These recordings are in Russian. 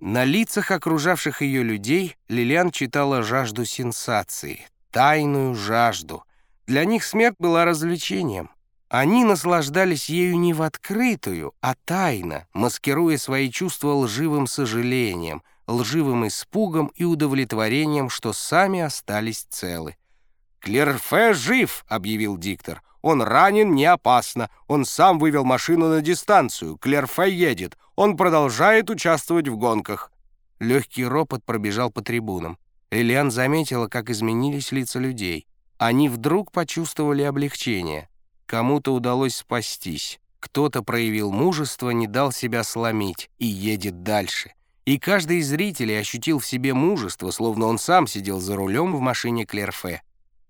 На лицах окружавших ее людей Лилиан читала жажду сенсации, тайную жажду. Для них смерть была развлечением. Они наслаждались ею не в открытую, а тайно, маскируя свои чувства лживым сожалением, лживым испугом и удовлетворением, что сами остались целы. «Клерфе жив!» — объявил диктор. «Он ранен не опасно. Он сам вывел машину на дистанцию. Клерфе едет. Он продолжает участвовать в гонках». Легкий ропот пробежал по трибунам. Элиан заметила, как изменились лица людей. Они вдруг почувствовали облегчение. Кому-то удалось спастись. Кто-то проявил мужество, не дал себя сломить и едет дальше. И каждый из зрителей ощутил в себе мужество, словно он сам сидел за рулем в машине Клерфе.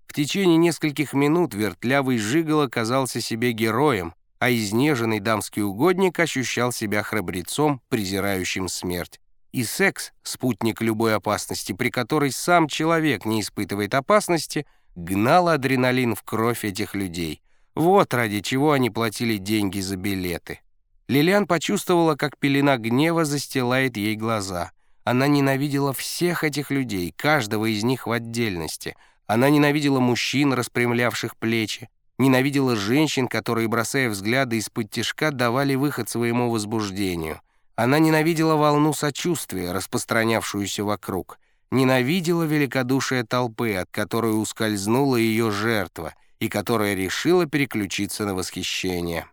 В течение нескольких минут вертлявый Жигал оказался себе героем, а изнеженный дамский угодник ощущал себя храбрецом, презирающим смерть. И секс, спутник любой опасности, при которой сам человек не испытывает опасности, гнал адреналин в кровь этих людей — вот ради чего они платили деньги за билеты. Лилиан почувствовала, как пелена гнева застилает ей глаза. Она ненавидела всех этих людей, каждого из них в отдельности. Она ненавидела мужчин, распрямлявших плечи, ненавидела женщин, которые, бросая взгляды из-под тишка, давали выход своему возбуждению. Она ненавидела волну сочувствия, распространявшуюся вокруг. Ненавидела великодушие толпы, от которой ускользнула ее жертва — и которая решила переключиться на восхищение.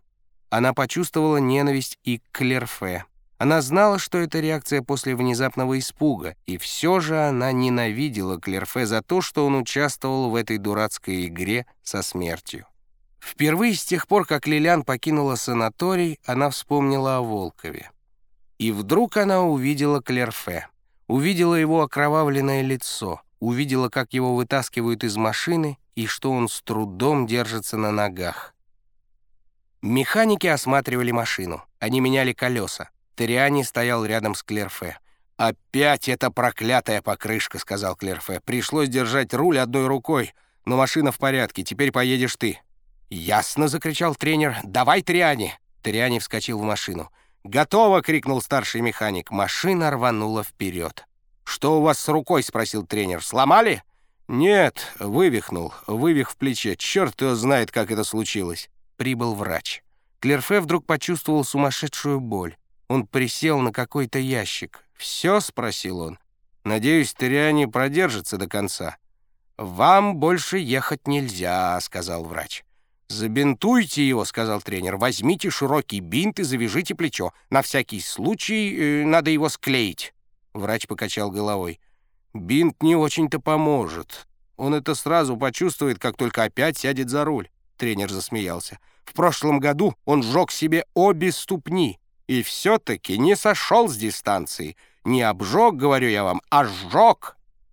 Она почувствовала ненависть и к Клерфе. Она знала, что это реакция после внезапного испуга, и все же она ненавидела Клерфе за то, что он участвовал в этой дурацкой игре со смертью. Впервые с тех пор, как Лилиан покинула санаторий, она вспомнила о Волкове. И вдруг она увидела Клерфе. Увидела его окровавленное лицо, увидела, как его вытаскивают из машины и что он с трудом держится на ногах. Механики осматривали машину. Они меняли колеса. Териани стоял рядом с Клерфе. «Опять эта проклятая покрышка», — сказал Клерфе. «Пришлось держать руль одной рукой, но машина в порядке, теперь поедешь ты». «Ясно», — закричал тренер. «Давай, Триани!» Триани вскочил в машину. «Готово!» — крикнул старший механик. Машина рванула вперед. «Что у вас с рукой?» — спросил тренер. «Сломали?» «Нет, вывихнул, вывих в плече. Черт его знает, как это случилось». Прибыл врач. Клерфе вдруг почувствовал сумасшедшую боль. Он присел на какой-то ящик. «Все?» — спросил он. «Надеюсь, Тыриане продержится до конца». «Вам больше ехать нельзя», — сказал врач. «Забинтуйте его», — сказал тренер. «Возьмите широкий бинт и завяжите плечо. На всякий случай э, надо его склеить». Врач покачал головой. Бинт не очень-то поможет. Он это сразу почувствует, как только опять сядет за руль. Тренер засмеялся. В прошлом году он сжег себе обе ступни. И все-таки не сошел с дистанции. Не обжег, говорю я вам, а сжег.